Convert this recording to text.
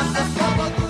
To straszno